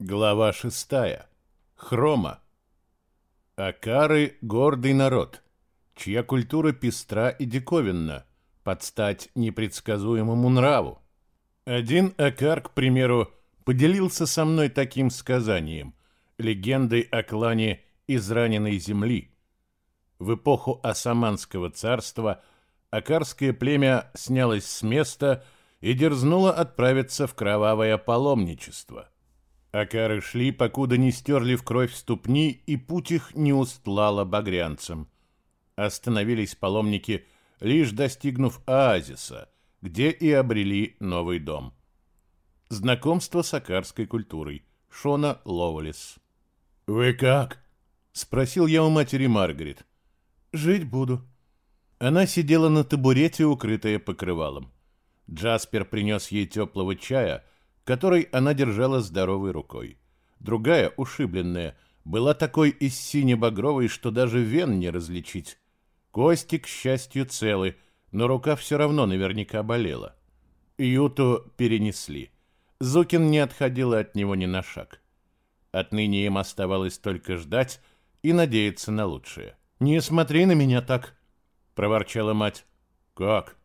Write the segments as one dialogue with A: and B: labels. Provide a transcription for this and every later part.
A: Глава шестая. Хрома. Акары — гордый народ, чья культура пестра и диковинна, под стать непредсказуемому нраву. Один Акар, к примеру, поделился со мной таким сказанием, легендой о клане израненной земли. В эпоху Османского царства Акарское племя снялось с места и дерзнуло отправиться в кровавое паломничество — Акары шли, покуда не стерли в кровь ступни, и путь их не устлало багрянцем. Остановились паломники, лишь достигнув оазиса, где и обрели новый дом. Знакомство с акарской культурой. Шона Лоулис.
B: «Вы как?»
A: — спросил я у матери Маргарет. «Жить буду». Она сидела на табурете, укрытая покрывалом. Джаспер принес ей теплого чая — который она держала здоровой рукой. Другая, ушибленная, была такой из сине-багровой, что даже вен не различить. Кости, к счастью, целы, но рука все равно наверняка болела. Юту перенесли. Зукин не отходила от него ни на шаг. Отныне им оставалось только ждать и надеяться на лучшее. «Не смотри на меня так!» — проворчала мать.
B: «Как?»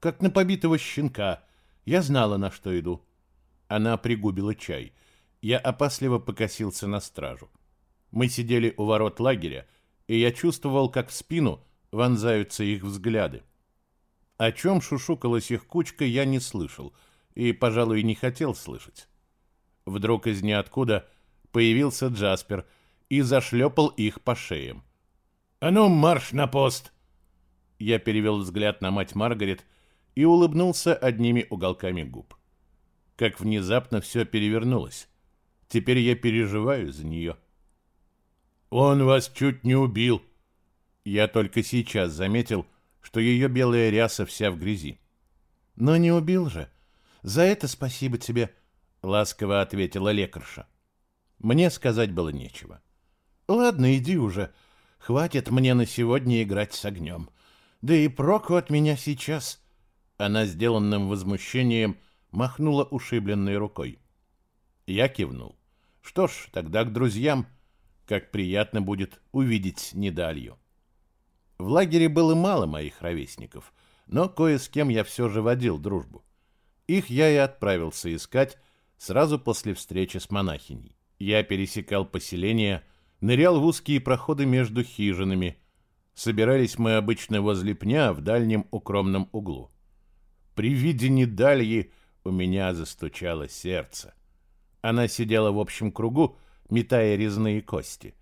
A: «Как на побитого щенка. Я знала, на что иду. Она пригубила чай. Я опасливо покосился на стражу. Мы сидели у ворот лагеря, и я чувствовал, как в спину вонзаются их взгляды. О чем шушукалась их кучка, я не слышал и, пожалуй, не хотел слышать. Вдруг из ниоткуда появился Джаспер и зашлепал их по шеям.
B: «А ну, марш на пост!»
A: Я перевел взгляд на мать Маргарет и улыбнулся одними уголками губ как внезапно все перевернулось. Теперь я переживаю за нее.
B: Он вас чуть не убил.
A: Я только сейчас заметил, что ее белая ряса вся в грязи. Но не убил же. За это спасибо тебе, ласково ответила лекарша. Мне сказать было нечего. Ладно, иди уже. Хватит мне на сегодня играть с огнем. Да и проку от меня сейчас. Она сделанным возмущением махнула ушибленной рукой. Я кивнул. Что ж, тогда к друзьям. Как приятно будет увидеть Недалью. В лагере было мало моих ровесников, но кое с кем я все же водил дружбу. Их я и отправился искать сразу после встречи с монахиней. Я пересекал поселение, нырял в узкие проходы между хижинами. Собирались мы обычно возле пня в дальнем укромном углу. При виде Недальи у меня застучало сердце. Она сидела в общем кругу, метая резные кости.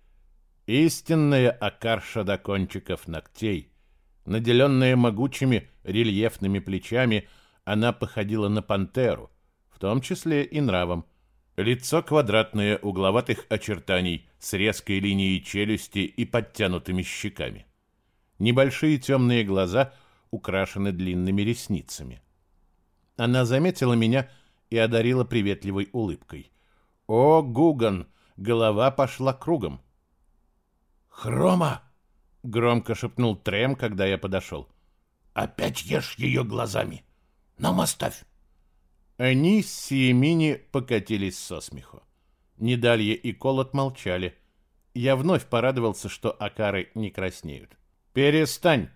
A: Истинная акарша до кончиков ногтей. Наделенная могучими рельефными плечами, она походила на пантеру, в том числе и нравом. Лицо квадратное, угловатых очертаний, с резкой линией челюсти и подтянутыми щеками. Небольшие темные глаза украшены длинными ресницами. Она заметила меня и одарила приветливой улыбкой. «О, Гуган!» Голова пошла кругом.
B: «Хрома!»
A: — громко шепнул Трем, когда я подошел.
B: «Опять ешь ее глазами! Нам оставь!»
A: Они с Сиемини покатились со смеху. Недалье и Колот молчали. Я вновь порадовался, что акары не краснеют. «Перестань!»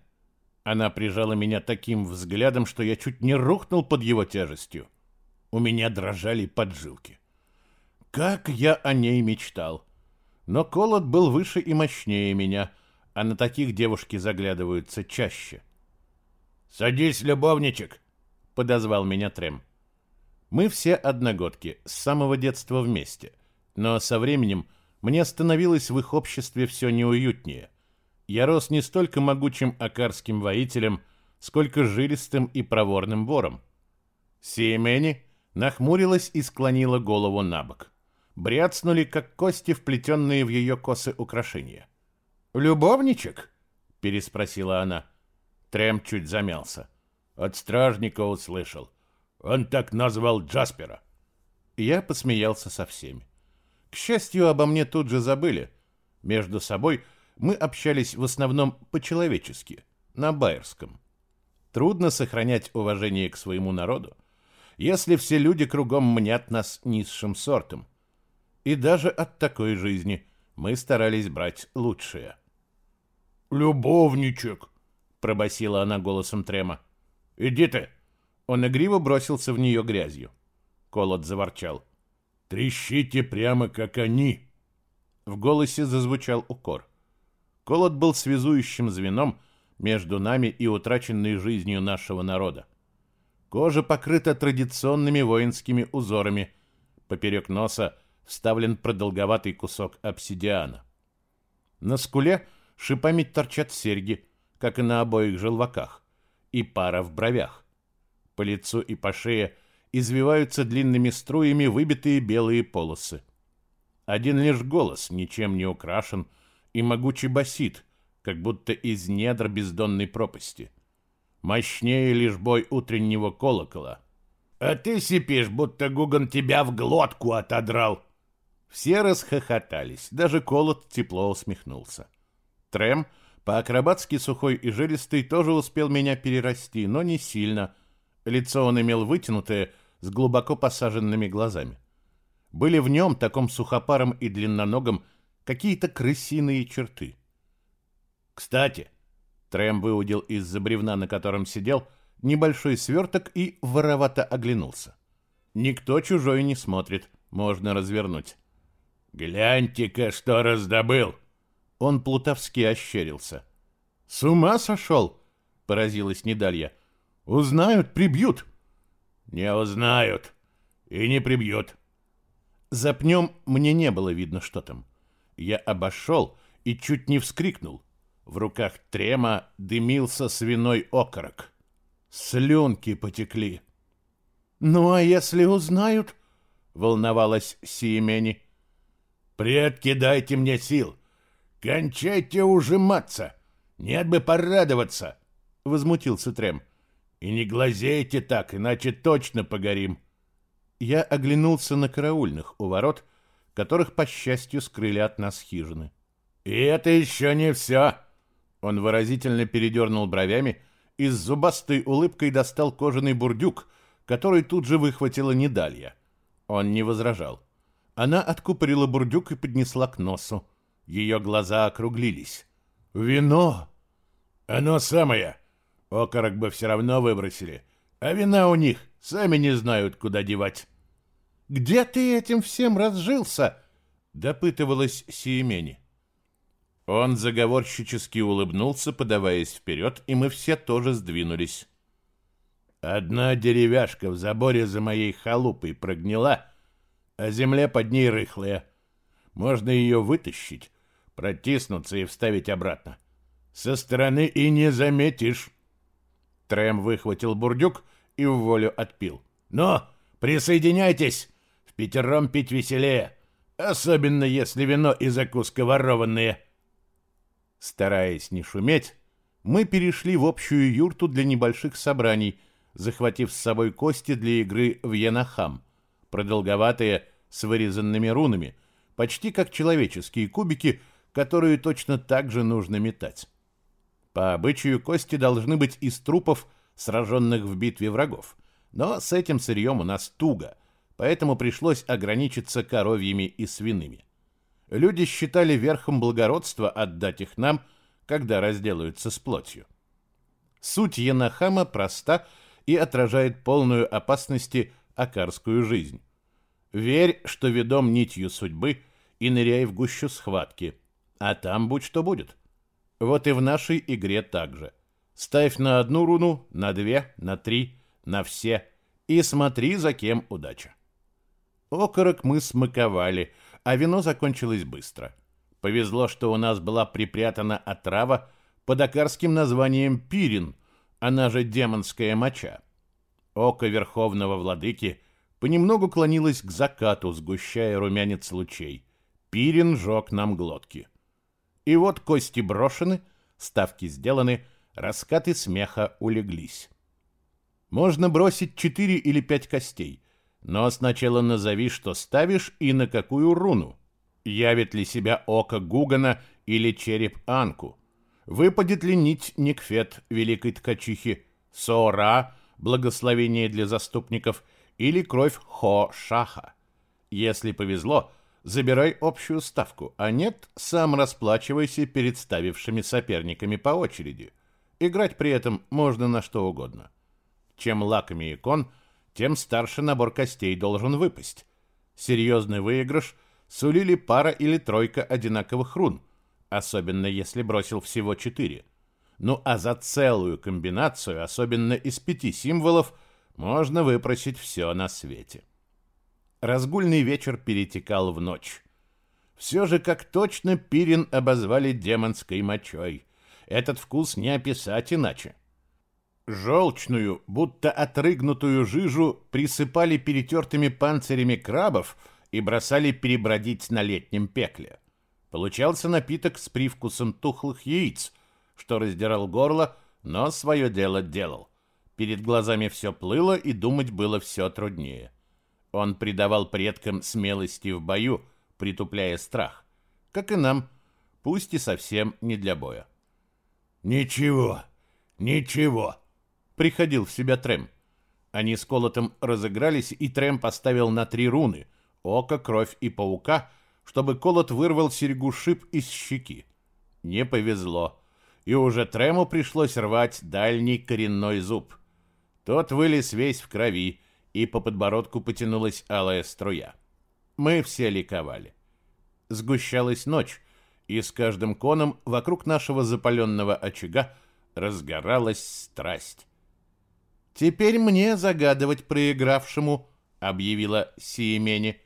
A: Она прижала меня таким взглядом, что я чуть не рухнул под его тяжестью. У меня дрожали поджилки. Как я о ней мечтал. Но Колот был выше и мощнее меня, а на таких девушки заглядываются чаще.
B: «Садись, любовничек!» — подозвал меня Трем.
A: Мы все одногодки, с самого детства вместе, но со временем мне становилось в их обществе все неуютнее — я рос не столько могучим акарским воителем, сколько жилистым и проворным вором. Сиемени нахмурилась и склонила голову на бок. Бряцнули, как кости, вплетенные в ее косы украшения. «Любовничек?» — переспросила она. Трем чуть замялся.
B: От стражника услышал. Он так назвал Джаспера.
A: Я посмеялся со всеми. К счастью, обо мне тут же забыли. Между собой — мы общались в основном по-человечески, на байерском. Трудно сохранять уважение к своему народу, если все люди кругом мнят нас низшим сортом. И даже от такой жизни мы старались брать лучшее.
B: «Любовничек!»
A: — пробасила она голосом трема. «Иди ты!» Он игриво бросился в нее грязью. Колот заворчал.
B: «Трещите прямо, как они!»
A: В голосе зазвучал укор. Колот был связующим звеном между нами и утраченной жизнью нашего народа. Кожа покрыта традиционными воинскими узорами. Поперек носа вставлен продолговатый кусок обсидиана. На скуле шипами торчат серьги, как и на обоих желваках, и пара в бровях. По лицу и по шее извиваются длинными струями выбитые белые полосы. Один лишь голос ничем не украшен и могучий басит, как будто из недр бездонной пропасти. Мощнее лишь бой утреннего колокола.
B: «А ты сипишь, будто Гуган тебя в глотку отодрал!»
A: Все расхохотались, даже Колот тепло усмехнулся. Трем, по-акробатски сухой и жилистый, тоже успел меня перерасти, но не сильно. Лицо он имел вытянутое, с глубоко посаженными глазами. Были в нем, таком сухопаром и длинноногом, какие-то крысиные черты. Кстати, Трем выудил из-за бревна, на котором сидел, небольшой сверток и воровато оглянулся. Никто чужой не смотрит, можно развернуть.
B: «Гляньте-ка, что раздобыл!»
A: Он плутовски ощерился. «С ума сошел?» — поразилась Недалья. «Узнают, прибьют!»
B: «Не узнают и не прибьют».
A: За пнем мне не было видно, что там. Я обошел и чуть не вскрикнул. В руках трема дымился свиной окорок. Слюнки потекли. «Ну, а если узнают?» — волновалась Сиемени.
B: «Предки, дайте мне сил! Кончайте ужиматься! Нет бы порадоваться!» — возмутился Трем. И не глазейте так, иначе точно погорим.
A: Я оглянулся на караульных у ворот, которых, по счастью, скрыли от нас хижины.
B: И это еще не все.
A: Он выразительно передернул бровями и с зубастой улыбкой достал кожаный бурдюк, который тут же выхватила Недалья. Он не возражал. Она откупорила бурдюк и поднесла к носу. Ее глаза округлились.
B: «Вино!» «Оно самое!» Окорок бы все равно выбросили. А вина у них сами не знают, куда девать.
A: «Где ты этим всем разжился?» — допытывалась Сиемени. Он заговорщически улыбнулся, подаваясь вперед, и мы все тоже сдвинулись.
B: Одна деревяшка в заборе за моей халупой прогнила, а земля под ней рыхлая. Можно ее вытащить, протиснуться и вставить обратно. Со стороны и не заметишь.
A: Трэм выхватил бурдюк и в волю отпил.
B: «Ну, присоединяйтесь! Пятером пить веселее, особенно если вино и закуска ворованные!»
A: Стараясь не шуметь, мы перешли в общую юрту для небольших собраний, захватив с собой кости для игры в Янахам, продолговатые с вырезанными рунами, почти как человеческие кубики, которые точно так же нужно метать. По обычаю, кости должны быть из трупов, сраженных в битве врагов. Но с этим сырьем у нас туго, поэтому пришлось ограничиться коровьими и свиными. Люди считали верхом благородства отдать их нам, когда разделаются с плотью. Суть Янахама проста и отражает полную опасности акарскую жизнь. Верь, что ведом нитью судьбы, и ныряй в гущу схватки, а там будь что будет. Вот и в нашей игре также. Ставь на одну руну, на две, на три, на все и смотри, за кем удача. Окорок мы смаковали, а вино закончилось быстро. Повезло, что у нас была припрятана отрава под акарским названием пирин, она же демонская моча. Око верховного владыки понемногу клонилось к закату, сгущая румянец лучей. Пирин жег нам глотки. И вот кости брошены, ставки сделаны, раскаты смеха улеглись. Можно бросить четыре или пять костей, но сначала назови, что ставишь и на какую руну. Явит ли себя око Гугана или череп Анку? Выпадет ли нить Никфет, великой ткачихи, Сора, благословение для заступников, или кровь Хо-Шаха? Если повезло, забирай общую ставку, а нет, сам расплачивайся перед ставившими соперниками по очереди. Играть при этом можно на что угодно. Чем лакомее кон, тем старше набор костей должен выпасть. Серьезный выигрыш сулили пара или тройка одинаковых рун, особенно если бросил всего четыре. Ну а за целую комбинацию, особенно из пяти символов, можно выпросить все на свете. Разгульный вечер перетекал в ночь. Все же, как точно Пирин обозвали демонской мочой. Этот вкус не описать иначе. Желчную, будто отрыгнутую жижу присыпали перетертыми панцирями крабов и бросали перебродить на летнем пекле. Получался напиток с привкусом тухлых яиц, что раздирал горло, но свое дело делал. Перед глазами все плыло, и думать было все труднее. Он придавал предкам смелости в бою, притупляя страх. Как и нам, пусть и совсем не для боя.
B: «Ничего, ничего», — приходил в себя Трем.
A: Они с Колотом разыгрались, и Трем поставил на три руны — око, кровь и паука, чтобы Колот вырвал серьгу шип из щеки. Не повезло, и уже Трему пришлось рвать дальний коренной зуб. Тот вылез весь в крови, и по подбородку потянулась алая струя. Мы все ликовали. Сгущалась ночь, и с каждым коном вокруг нашего запаленного очага разгоралась страсть. «Теперь мне загадывать проигравшему», — объявила Сиемени.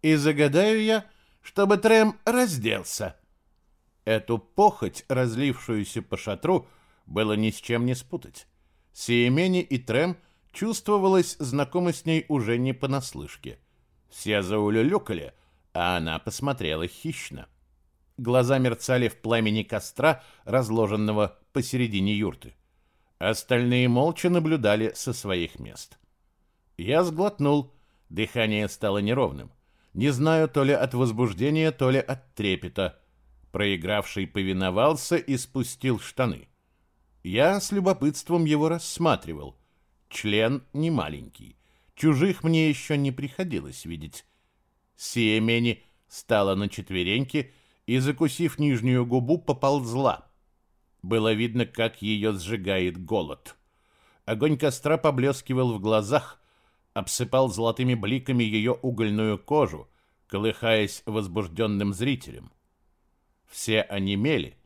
A: «И загадаю я, чтобы Трем разделся». Эту похоть, разлившуюся по шатру, было ни с чем не спутать. Сиемени и Трем Чувствовалась знакома с ней уже не понаслышке. Все заулюлюкали, а она посмотрела хищно. Глаза мерцали в пламени костра, разложенного посередине юрты. Остальные молча наблюдали со своих мест. Я сглотнул, дыхание стало неровным. Не знаю, то ли от возбуждения, то ли от трепета. Проигравший повиновался и спустил штаны. Я с любопытством его рассматривал — Член не маленький. Чужих мне еще не приходилось видеть. Сиемени стала на четвереньки и, закусив нижнюю губу, поползла. Было видно, как ее сжигает голод. Огонь костра поблескивал в глазах, обсыпал золотыми бликами ее угольную кожу, колыхаясь возбужденным зрителем. Все онемели,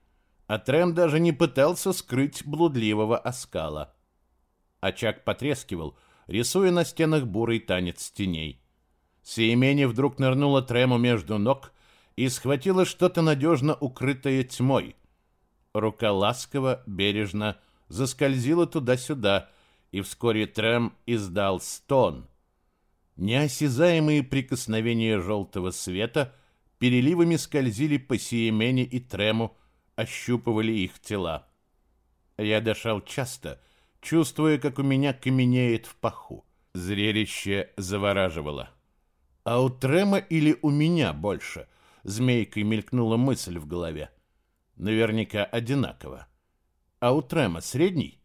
A: а Трем даже не пытался скрыть блудливого оскала. Очаг потрескивал, рисуя на стенах бурый танец теней. Сиемени вдруг нырнула Трему между ног и схватила что-то надежно укрытое тьмой. Рука ласково, бережно заскользила туда-сюда, и вскоре Трем издал стон. Неосязаемые прикосновения желтого света переливами скользили по Сиемене и Трему, ощупывали их тела. Я дышал часто — чувствуя, как у меня каменеет в паху. Зрелище завораживало. А у Трема или у меня больше? Змейкой мелькнула мысль в голове. Наверняка одинаково. А у Трема средний?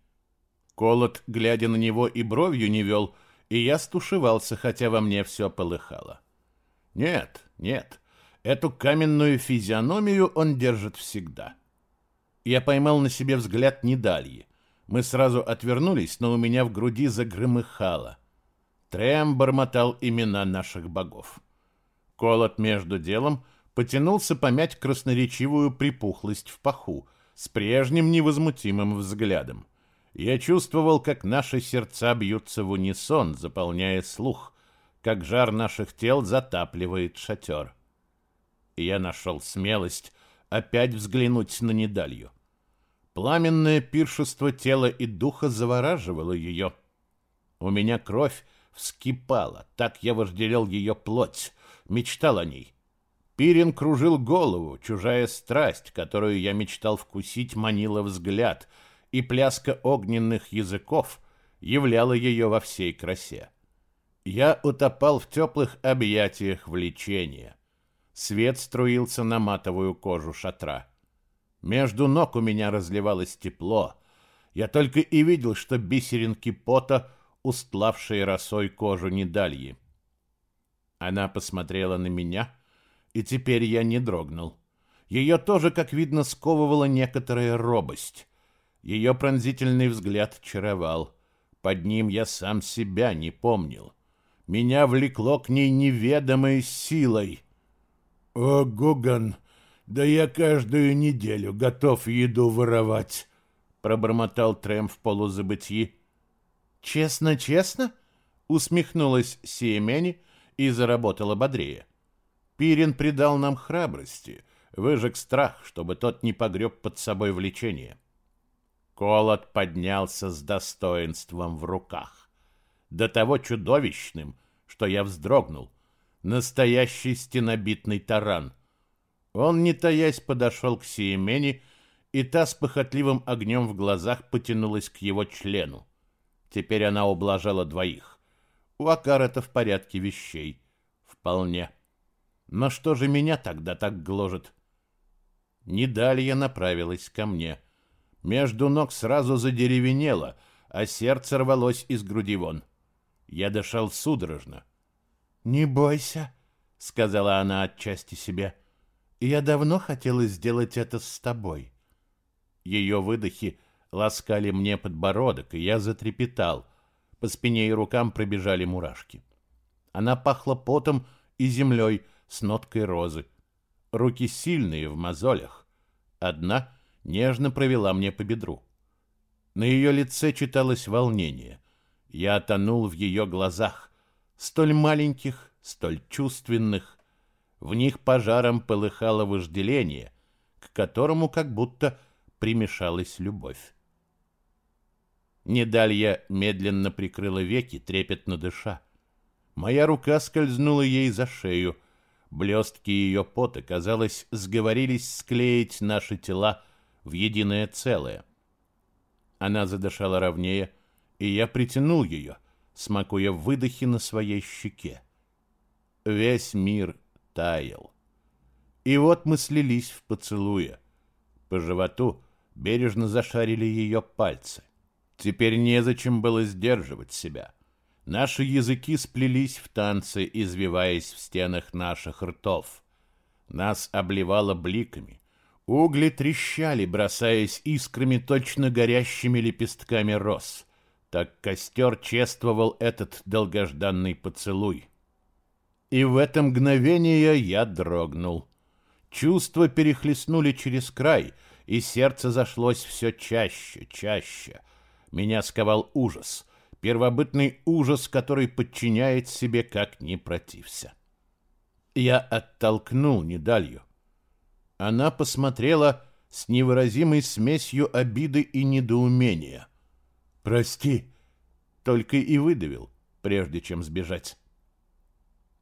A: Колот, глядя на него, и бровью не вел, и я стушевался, хотя во мне все полыхало. Нет, нет, эту каменную физиономию он держит всегда. Я поймал на себе взгляд недальи. Мы сразу отвернулись, но у меня в груди загромыхало. Трем бормотал имена наших богов. Колот между делом потянулся помять красноречивую припухлость в паху с прежним невозмутимым взглядом. Я чувствовал, как наши сердца бьются в унисон, заполняя слух, как жар наших тел затапливает шатер. Я нашел смелость опять взглянуть на недалью. Пламенное пиршество тела и духа завораживало ее. У меня кровь вскипала, так я вожделел ее плоть, мечтал о ней. Пирин кружил голову, чужая страсть, которую я мечтал вкусить, манила взгляд, и пляска огненных языков являла ее во всей красе. Я утопал в теплых объятиях влечения. Свет струился на матовую кожу шатра. Между ног у меня разливалось тепло. Я только и видел, что бисеринки пота, устлавшие росой кожу недальи. Она посмотрела на меня, И теперь я не дрогнул. Ее тоже, как видно, сковывала некоторая робость. Ее пронзительный взгляд чаровал. Под ним я сам себя не помнил. Меня влекло к ней неведомой силой. «О, Гуган, да я каждую неделю готов еду воровать», — пробормотал Трэм в полузабытии. «Честно, честно?» — усмехнулась Сиемени и заработала бодрее. Пирин придал нам храбрости, выжег страх, чтобы тот не погреб под собой влечение. Колот поднялся с достоинством в руках. До того чудовищным, что я вздрогнул. Настоящий стенобитный таран. Он, не таясь, подошел к Сиемени, и та с похотливым огнем в глазах потянулась к его члену. Теперь она ублажала двоих. У Акара-то в порядке вещей. Вполне. Но что же меня тогда так гложет? Недалья направилась ко мне. Между ног сразу задеревенело, а сердце рвалось из груди вон. Я дышал судорожно. «Не бойся», — сказала она отчасти себе. «Я давно хотела сделать это с тобой». Ее выдохи ласкали мне подбородок, и я затрепетал. По спине и рукам пробежали мурашки. Она пахла потом и землей с ноткой розы. Руки сильные в мозолях. Одна нежно провела мне по бедру. На ее лице читалось волнение. Я тонул в ее глазах, столь маленьких, столь чувственных. В них пожаром полыхало вожделение, к которому как будто примешалась любовь. Недалья медленно прикрыла веки, трепетно дыша. Моя рука скользнула ей за шею. Блестки ее пота, казалось, сговорились склеить наши тела в единое целое. Она задышала ровнее, и я притянул ее, смакуя выдохи на своей щеке. Весь мир таял. И вот мы слились в поцелуе. По животу бережно зашарили ее пальцы. Теперь незачем было сдерживать себя. Наши языки сплелись в танцы, извиваясь в стенах наших ртов. Нас обливало бликами. Угли трещали, бросаясь искрами точно горящими лепестками роз. Так костер чествовал этот долгожданный поцелуй. И в это мгновение я дрогнул. Чувства перехлестнули через край, и сердце зашлось все чаще, чаще — меня сковал ужас, первобытный ужас, который подчиняет себе, как не протився. Я оттолкнул недалью. Она посмотрела с невыразимой смесью обиды и недоумения. «Прости», — только и выдавил, прежде чем сбежать.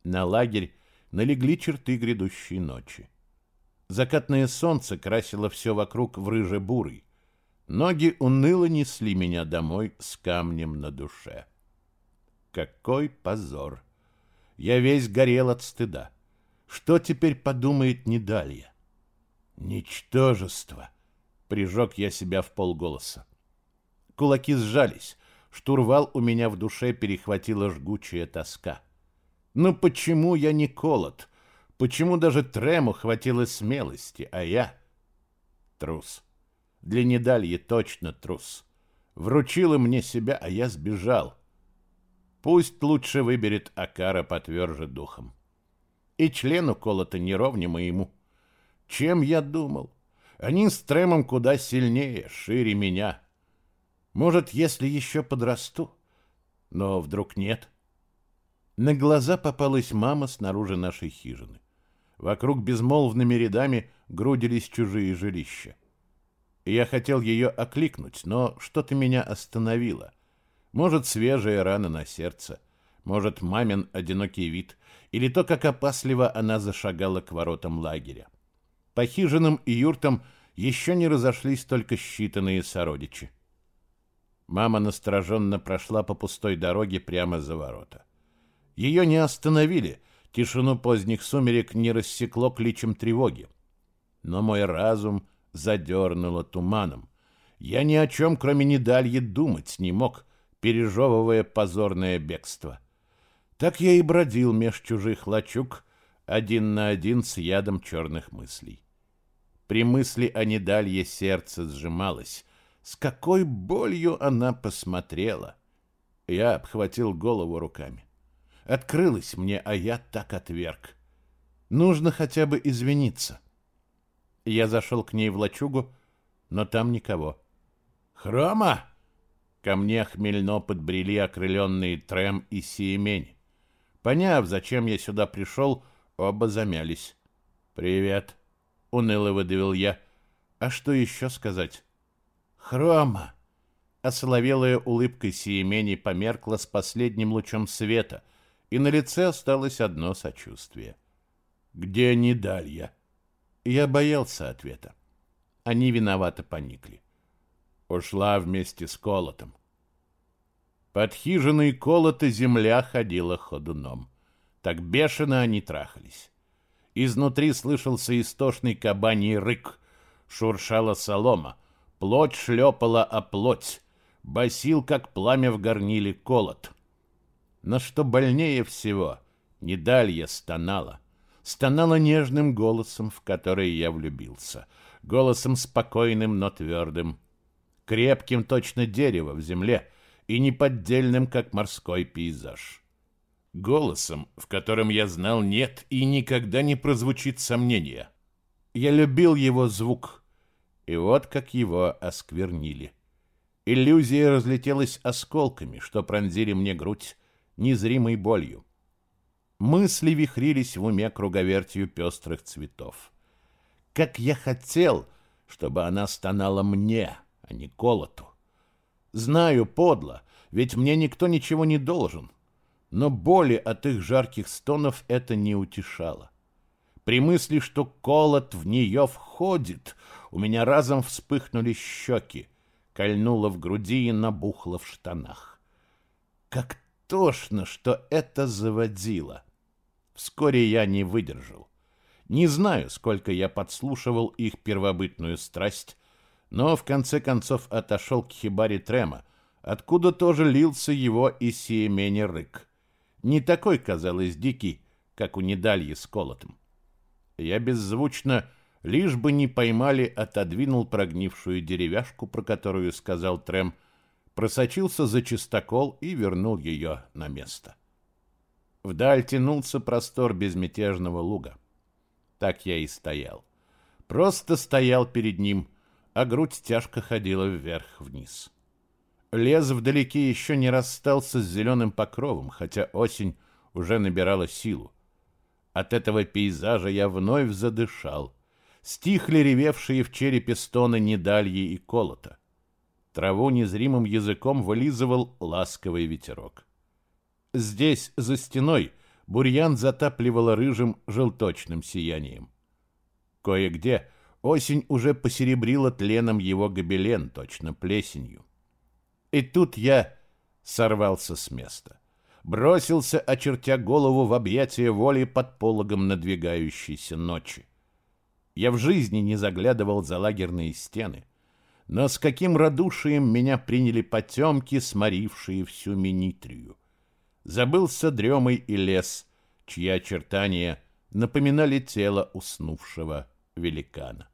A: На лагерь налегли черты грядущей ночи. Закатное солнце красило все вокруг в рыже-бурый. Ноги уныло несли меня домой с камнем на душе. Какой позор! Я весь горел от стыда. Что теперь подумает Недалья? Ничтожество! Прижег я себя в полголоса. Кулаки сжались. Штурвал у меня в душе перехватила жгучая тоска. Ну почему я не колот? Почему даже Трему хватило смелости, а я трус? Для Недальи точно трус. Вручила мне себя, а я сбежал. Пусть лучше выберет Акара потверже духом. И член уколота неровне моему. Чем я думал? Они с Тремом куда сильнее, шире меня. Может, если еще подрасту? Но вдруг нет. На глаза попалась мама снаружи нашей хижины. Вокруг безмолвными рядами грудились чужие жилища. Я хотел ее окликнуть, но что-то меня остановило. Может, свежая рана на сердце, может, мамин одинокий вид, или то, как опасливо она зашагала к воротам лагеря. По хижинам и юртам еще не разошлись только считанные сородичи. Мама настороженно прошла по пустой дороге прямо за ворота. Ее не остановили, тишину поздних сумерек не рассекло кличем тревоги. Но мой разум задернуло туманом. Я ни о чем, кроме недальи, думать не мог, пережевывая позорное бегство. Так я и бродил меж чужих лачуг, один на один с ядом черных мыслей. При мысли о недалье сердце сжималось. С какой болью она посмотрела. Я обхватил голову руками. Открылась мне, а я так отверг. Нужно хотя бы извиниться. Я зашел к ней в лачугу, но там никого. «Хрома!» Ко мне хмельно подбрели окрыленные Трем и Сиемень. Поняв, зачем я сюда пришел, оба замялись. «Привет», — уныло выдавил я. «А что еще сказать?» «Хрома!» Осоловелая улыбка Сиемени померкла с последним лучом света, и на лице осталось одно сочувствие. «Где Недалья?» Я боялся ответа. Они виновато поникли. Ушла вместе с колотом. Под хижиной колота земля ходила ходуном. Так бешено они трахались. Изнутри слышался истошный кабаний рык. Шуршала солома. Плоть шлепала о плоть. Басил, как пламя в горниле, колот. Но что больнее всего, недалья стонала стонала нежным голосом, в который я влюбился, голосом спокойным, но твердым, крепким точно дерево в земле и неподдельным, как морской пейзаж. Голосом, в котором я знал нет и никогда не прозвучит сомнения. Я любил его звук, и вот как его осквернили. Иллюзия разлетелась осколками, что пронзили мне грудь незримой болью. Мысли вихрились в уме круговертью пестрых цветов. Как я хотел, чтобы она стонала мне, а не колоту. Знаю, подло, ведь мне никто ничего не должен. Но боли от их жарких стонов это не утешало. При мысли, что колот в нее входит, у меня разом вспыхнули щеки, кольнуло в груди и набухло в штанах. Как тошно, что это заводило. Вскоре я не выдержал. Не знаю, сколько я подслушивал их первобытную страсть, но в конце концов отошел к хибаре Трема, откуда тоже лился его и сиемени рык. Не такой, казалось, дикий, как у недальи с колотом. Я беззвучно, лишь бы не поймали, отодвинул прогнившую деревяшку, про которую сказал Трем, просочился за чистокол и вернул ее на место. Вдаль тянулся простор безмятежного луга. Так я и стоял. Просто стоял перед ним, а грудь тяжко ходила вверх-вниз. Лес вдалеке еще не расстался с зеленым покровом, хотя осень уже набирала силу. От этого пейзажа я вновь задышал. Стихли ревевшие в черепе стоны недальи и колота. Траву незримым языком вылизывал ласковый ветерок. Здесь, за стеной, бурьян затапливало рыжим желточным сиянием. Кое-где осень уже посеребрила тленом его гобелен, точно плесенью. И тут я сорвался с места. Бросился, очертя голову в объятия воли под пологом надвигающейся ночи. Я в жизни не заглядывал за лагерные стены, но с каким радушием меня приняли потемки, сморившие всю Минитрию. Забылся дремой и лес, чьи очертания напоминали тело уснувшего великана.